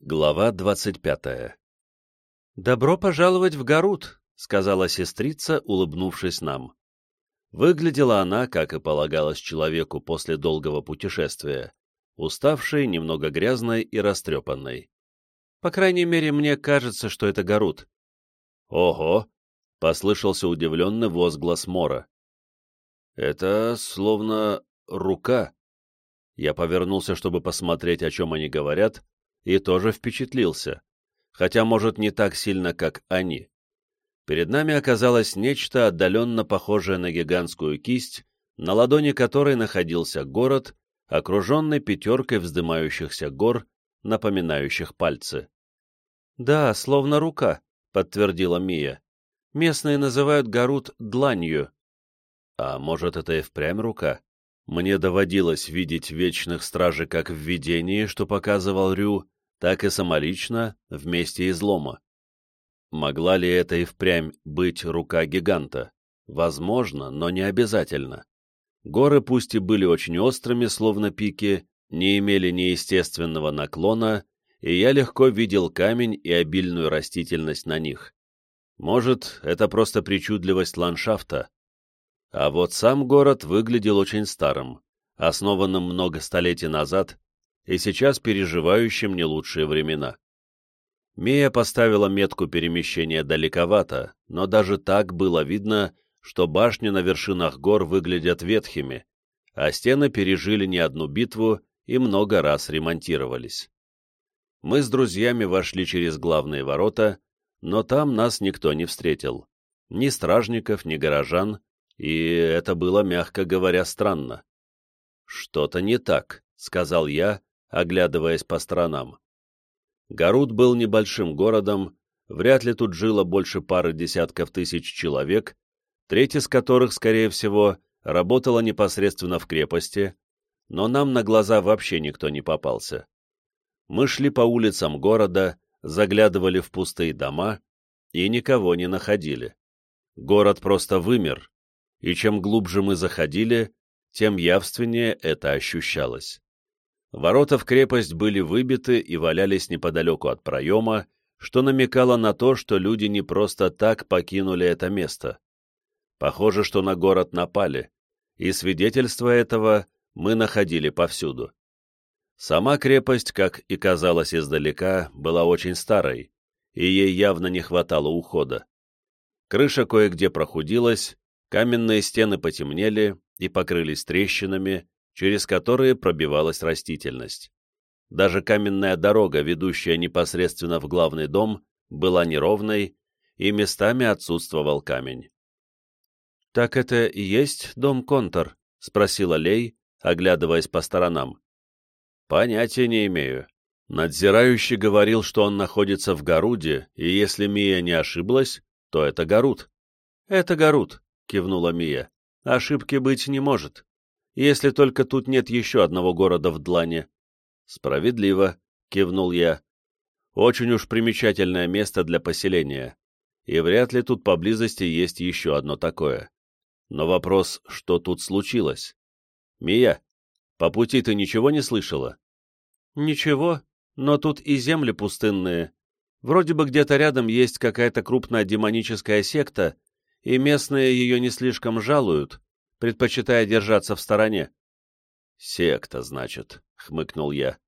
Глава двадцать пятая «Добро пожаловать в Гарут», — сказала сестрица, улыбнувшись нам. Выглядела она, как и полагалось человеку после долгого путешествия, уставшей, немного грязной и растрепанной. По крайней мере, мне кажется, что это Гарут. «Ого!» — послышался удивленный возглас Мора. «Это словно рука». Я повернулся, чтобы посмотреть, о чем они говорят, и тоже впечатлился, хотя, может, не так сильно, как они. Перед нами оказалось нечто отдаленно похожее на гигантскую кисть, на ладони которой находился город, окруженный пятеркой вздымающихся гор, напоминающих пальцы. «Да, словно рука», — подтвердила Мия. «Местные называют Гарут дланью». «А может, это и впрямь рука?» Мне доводилось видеть вечных стражей как в видении, что показывал Рю, так и самолично, вместе излома. Могла ли это и впрямь быть рука гиганта? Возможно, но не обязательно. Горы пусть и были очень острыми, словно пики, не имели неестественного наклона, и я легко видел камень и обильную растительность на них. Может, это просто причудливость ландшафта. А вот сам город выглядел очень старым, основанным много столетий назад и сейчас переживающим не лучшие времена. Мия поставила метку перемещения далековато, но даже так было видно, что башни на вершинах гор выглядят ветхими, а стены пережили не одну битву и много раз ремонтировались. Мы с друзьями вошли через главные ворота, но там нас никто не встретил. Ни стражников, ни горожан, и это было, мягко говоря, странно. «Что-то не так», — сказал я, оглядываясь по сторонам. Гарут был небольшим городом, вряд ли тут жило больше пары десятков тысяч человек, треть из которых, скорее всего, работала непосредственно в крепости, но нам на глаза вообще никто не попался. Мы шли по улицам города, заглядывали в пустые дома и никого не находили. Город просто вымер, и чем глубже мы заходили, тем явственнее это ощущалось. Ворота в крепость были выбиты и валялись неподалеку от проема, что намекало на то, что люди не просто так покинули это место. Похоже, что на город напали, и свидетельства этого мы находили повсюду. Сама крепость, как и казалось издалека, была очень старой, и ей явно не хватало ухода. Крыша кое-где прохудилась, каменные стены потемнели и покрылись трещинами, через которые пробивалась растительность. Даже каменная дорога, ведущая непосредственно в главный дом, была неровной, и местами отсутствовал камень. «Так это и есть дом Контор?» — спросила Лей, оглядываясь по сторонам. «Понятия не имею. Надзирающий говорил, что он находится в Гаруде, и если Мия не ошиблась, то это Гарут». «Это Гарут», — кивнула Мия. «Ошибки быть не может если только тут нет еще одного города в Длане. Справедливо, кивнул я. Очень уж примечательное место для поселения, и вряд ли тут поблизости есть еще одно такое. Но вопрос, что тут случилось? Мия, по пути ты ничего не слышала? Ничего, но тут и земли пустынные. Вроде бы где-то рядом есть какая-то крупная демоническая секта, и местные ее не слишком жалуют, предпочитая держаться в стороне. «Секта, значит», — хмыкнул я.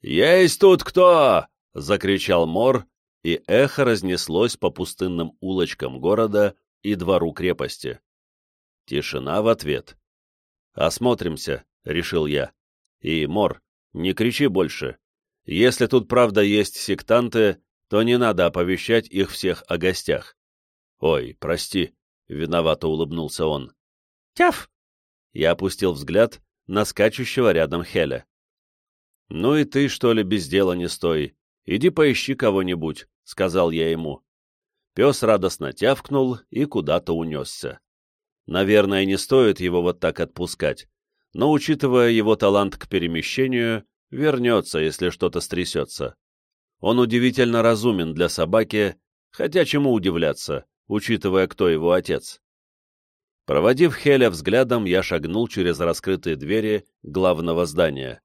«Есть тут кто?» — закричал Мор, и эхо разнеслось по пустынным улочкам города и двору крепости. Тишина в ответ. «Осмотримся», — решил я. «И, Мор, не кричи больше. Если тут правда есть сектанты, то не надо оповещать их всех о гостях». «Ой, прости», — виновато улыбнулся он. Тяф!» Я опустил взгляд на скачущего рядом Хеля. «Ну и ты, что ли, без дела не стой. Иди поищи кого-нибудь», — сказал я ему. Пес радостно тявкнул и куда-то унесся. Наверное, не стоит его вот так отпускать, но, учитывая его талант к перемещению, вернется, если что-то стрясется. Он удивительно разумен для собаки, хотя чему удивляться, учитывая, кто его отец. Проводив Хеля взглядом, я шагнул через раскрытые двери главного здания.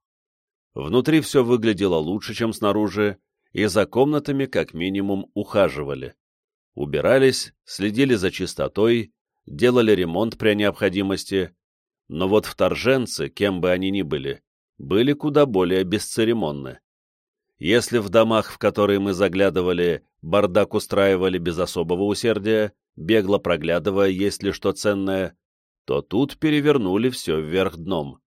Внутри все выглядело лучше, чем снаружи, и за комнатами как минимум ухаживали. Убирались, следили за чистотой, делали ремонт при необходимости, но вот вторженцы, кем бы они ни были, были куда более бесцеремонны. Если в домах, в которые мы заглядывали, бардак устраивали без особого усердия, бегло проглядывая, есть ли что ценное, то тут перевернули все вверх дном.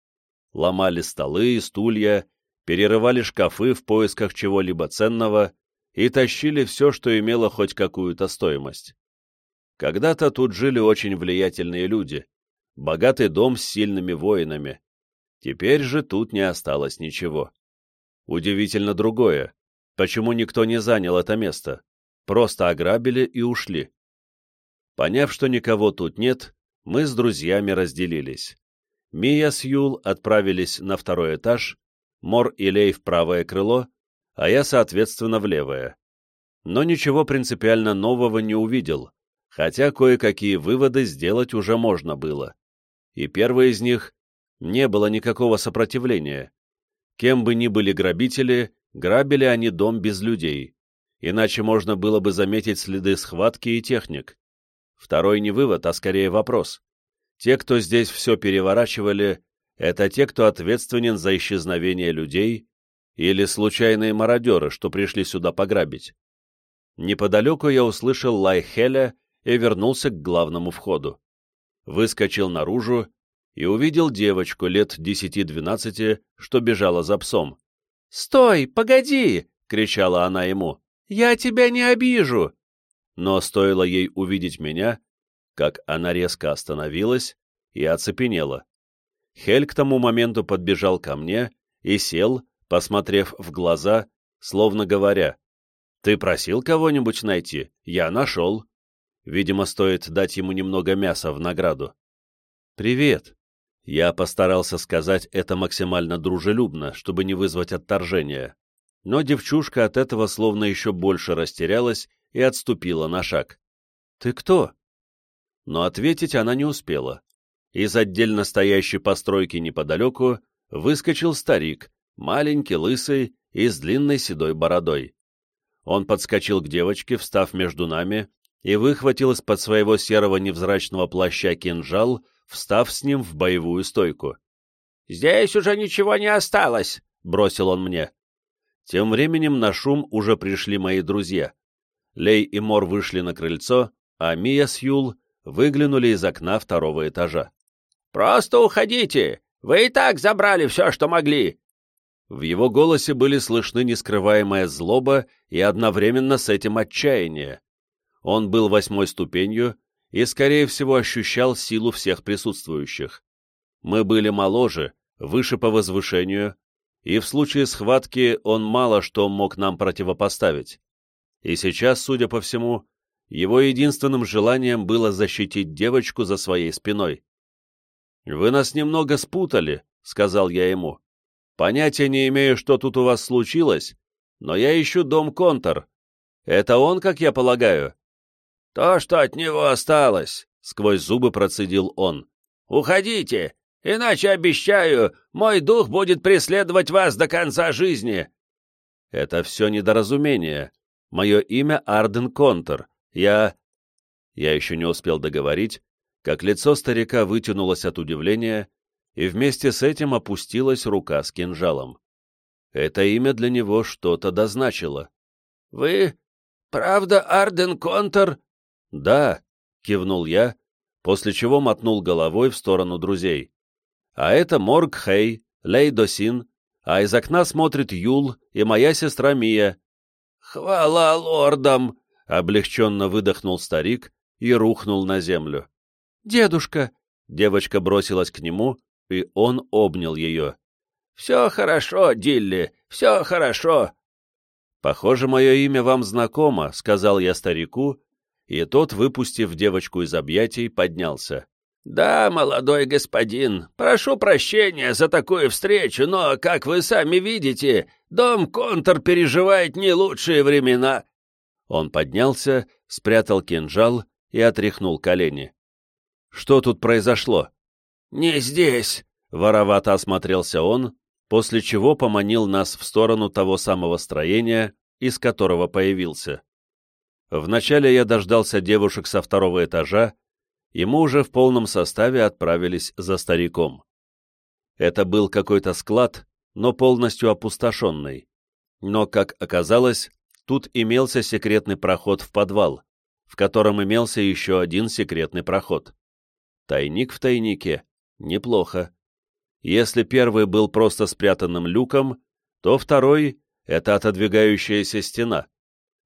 Ломали столы и стулья, перерывали шкафы в поисках чего-либо ценного и тащили все, что имело хоть какую-то стоимость. Когда-то тут жили очень влиятельные люди, богатый дом с сильными воинами. Теперь же тут не осталось ничего. Удивительно другое, почему никто не занял это место, просто ограбили и ушли. Поняв, что никого тут нет, мы с друзьями разделились. Мия с Юл отправились на второй этаж, Мор и Лей в правое крыло, а я, соответственно, в левое. Но ничего принципиально нового не увидел, хотя кое-какие выводы сделать уже можно было. И первый из них — не было никакого сопротивления. Кем бы ни были грабители, грабили они дом без людей, иначе можно было бы заметить следы схватки и техник. Второй не вывод, а скорее вопрос. Те, кто здесь все переворачивали, это те, кто ответственен за исчезновение людей или случайные мародеры, что пришли сюда пограбить. Неподалеку я услышал лай Хеля и вернулся к главному входу. Выскочил наружу и увидел девочку лет десяти-двенадцати, что бежала за псом. «Стой, погоди!» — кричала она ему. «Я тебя не обижу!» Но стоило ей увидеть меня, как она резко остановилась и оцепенела. Хель к тому моменту подбежал ко мне и сел, посмотрев в глаза, словно говоря, «Ты просил кого-нибудь найти? Я нашел». Видимо, стоит дать ему немного мяса в награду. «Привет». Я постарался сказать это максимально дружелюбно, чтобы не вызвать отторжения. Но девчушка от этого словно еще больше растерялась и отступила на шаг. «Ты кто?» Но ответить она не успела. Из отдельно стоящей постройки неподалеку выскочил старик, маленький, лысый и с длинной седой бородой. Он подскочил к девочке, встав между нами, и выхватил из-под своего серого невзрачного плаща кинжал, встав с ним в боевую стойку. «Здесь уже ничего не осталось», — бросил он мне. Тем временем на шум уже пришли мои друзья. Лей и Мор вышли на крыльцо, а Мия с Юл выглянули из окна второго этажа. «Просто уходите! Вы и так забрали все, что могли!» В его голосе были слышны нескрываемая злоба и одновременно с этим отчаяние. Он был восьмой ступенью и, скорее всего, ощущал силу всех присутствующих. Мы были моложе, выше по возвышению, и в случае схватки он мало что мог нам противопоставить. И сейчас, судя по всему, его единственным желанием было защитить девочку за своей спиной. «Вы нас немного спутали», — сказал я ему. «Понятия не имею, что тут у вас случилось, но я ищу дом Контор. Это он, как я полагаю?» «То, что от него осталось», — сквозь зубы процедил он. «Уходите, иначе, обещаю, мой дух будет преследовать вас до конца жизни». «Это все недоразумение. Мое имя Арден Контор. Я...» Я еще не успел договорить, как лицо старика вытянулось от удивления, и вместе с этим опустилась рука с кинжалом. Это имя для него что-то дозначило. «Вы правда Арден Контор?» «Да», — кивнул я, после чего мотнул головой в сторону друзей. «А это Морг Хей, Лей Досин, а из окна смотрит Юл и моя сестра Мия». «Хвала лордам!» — облегченно выдохнул старик и рухнул на землю. «Дедушка!» — девочка бросилась к нему, и он обнял ее. «Все хорошо, Дилли, все хорошо!» «Похоже, мое имя вам знакомо», — сказал я старику, и тот, выпустив девочку из объятий, поднялся. «Да, молодой господин, прошу прощения за такую встречу, но, как вы сами видите, дом Контор переживает не лучшие времена. Он поднялся, спрятал кинжал и отряхнул колени. «Что тут произошло?» «Не здесь», — воровато осмотрелся он, после чего поманил нас в сторону того самого строения, из которого появился. Вначале я дождался девушек со второго этажа, мы уже в полном составе отправились за стариком. Это был какой-то склад, но полностью опустошенный. Но, как оказалось, тут имелся секретный проход в подвал, в котором имелся еще один секретный проход. Тайник в тайнике. Неплохо. Если первый был просто спрятанным люком, то второй — это отодвигающаяся стена.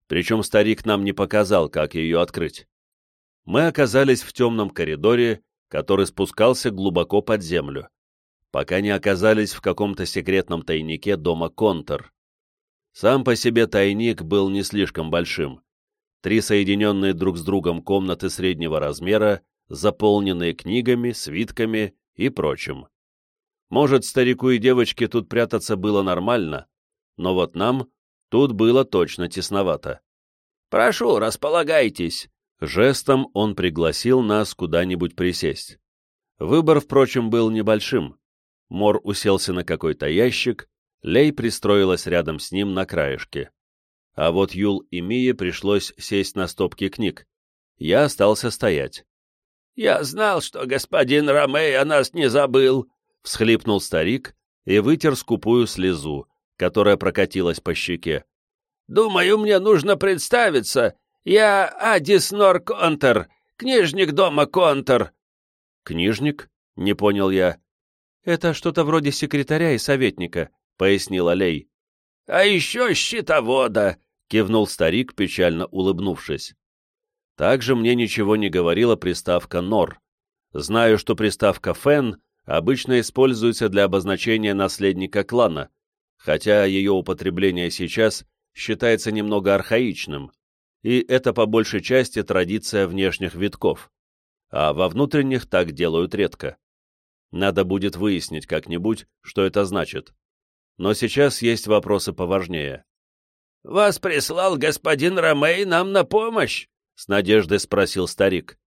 Причем старик нам не показал, как ее открыть. Мы оказались в темном коридоре, который спускался глубоко под землю, пока не оказались в каком-то секретном тайнике дома Контор. Сам по себе тайник был не слишком большим. Три соединенные друг с другом комнаты среднего размера, заполненные книгами, свитками и прочим. Может, старику и девочке тут прятаться было нормально, но вот нам тут было точно тесновато. «Прошу, располагайтесь!» Жестом он пригласил нас куда-нибудь присесть. Выбор, впрочем, был небольшим. Мор уселся на какой-то ящик, Лей пристроилась рядом с ним на краешке. А вот Юл и Мие пришлось сесть на стопки книг. Я остался стоять. «Я знал, что господин Ромей о нас не забыл», — всхлипнул старик и вытер скупую слезу, которая прокатилась по щеке. «Думаю, мне нужно представиться. Я Адис Нор Контор, книжник дома Контор». «Книжник?» — не понял я. «Это что-то вроде секретаря и советника», — пояснил Алей. «А еще щитовода», — кивнул старик, печально улыбнувшись. Также мне ничего не говорила приставка «нор». Знаю, что приставка «фен» обычно используется для обозначения наследника клана, хотя ее употребление сейчас считается немного архаичным, и это по большей части традиция внешних витков, а во внутренних так делают редко. Надо будет выяснить как-нибудь, что это значит. Но сейчас есть вопросы поважнее. «Вас прислал господин Ромей нам на помощь?» — с надеждой спросил старик.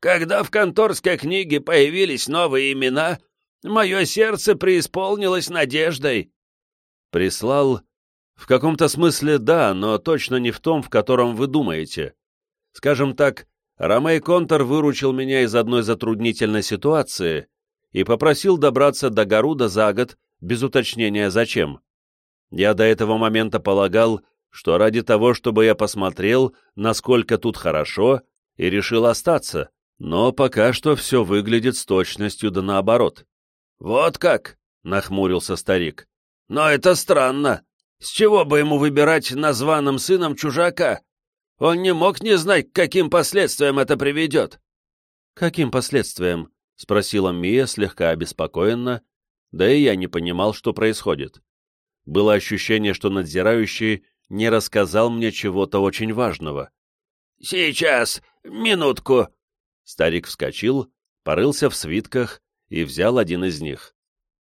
«Когда в конторской книге появились новые имена, мое сердце преисполнилось надеждой». «Прислал? В каком-то смысле да, но точно не в том, в котором вы думаете. Скажем так, Ромей Контор выручил меня из одной затруднительной ситуации и попросил добраться до Гаруда за год, без уточнения зачем. Я до этого момента полагал, что ради того, чтобы я посмотрел, насколько тут хорошо, и решил остаться, но пока что все выглядит с точностью да наоборот. «Вот как?» — нахмурился старик. «Но это странно. С чего бы ему выбирать названным сыном чужака? Он не мог не знать, к каким последствиям это приведет». «Каким последствиям?» — спросила Мия слегка обеспокоенно, да и я не понимал, что происходит. Было ощущение, что надзирающий не рассказал мне чего-то очень важного. «Сейчас, минутку!» Старик вскочил, порылся в свитках и взял один из них.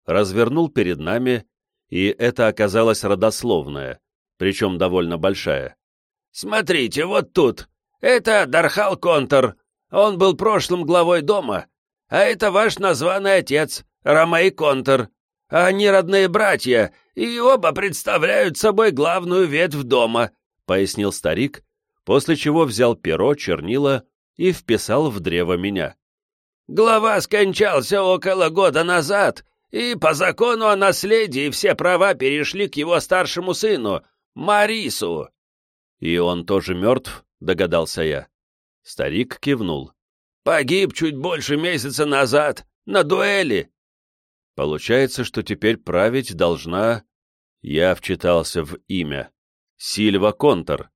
Развернул перед нами, и это оказалась родословная, причем довольно большая. «Смотрите, вот тут. Это Дархал Контор. Он был прошлым главой дома, а это ваш названный отец, Ромей Контор. Они родные братья, и оба представляют собой главную ветвь дома», — пояснил старик, после чего взял перо, чернила и вписал в древо меня. «Глава скончался около года назад, и по закону о наследии все права перешли к его старшему сыну, Марису». «И он тоже мертв?» — догадался я. Старик кивнул. Погиб чуть больше месяца назад, на дуэли. Получается, что теперь править должна... Я вчитался в имя. Сильва Контор.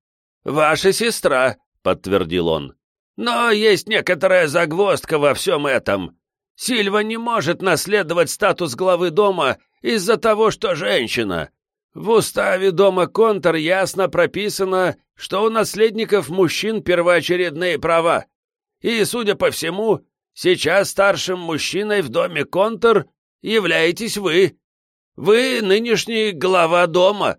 «Ваша сестра», — подтвердил он. «Но есть некоторая загвоздка во всем этом. Сильва не может наследовать статус главы дома из-за того, что женщина. В уставе дома Контор ясно прописано, что у наследников мужчин первоочередные права. И, судя по всему, сейчас старшим мужчиной в доме Контор являетесь вы. Вы нынешний глава дома».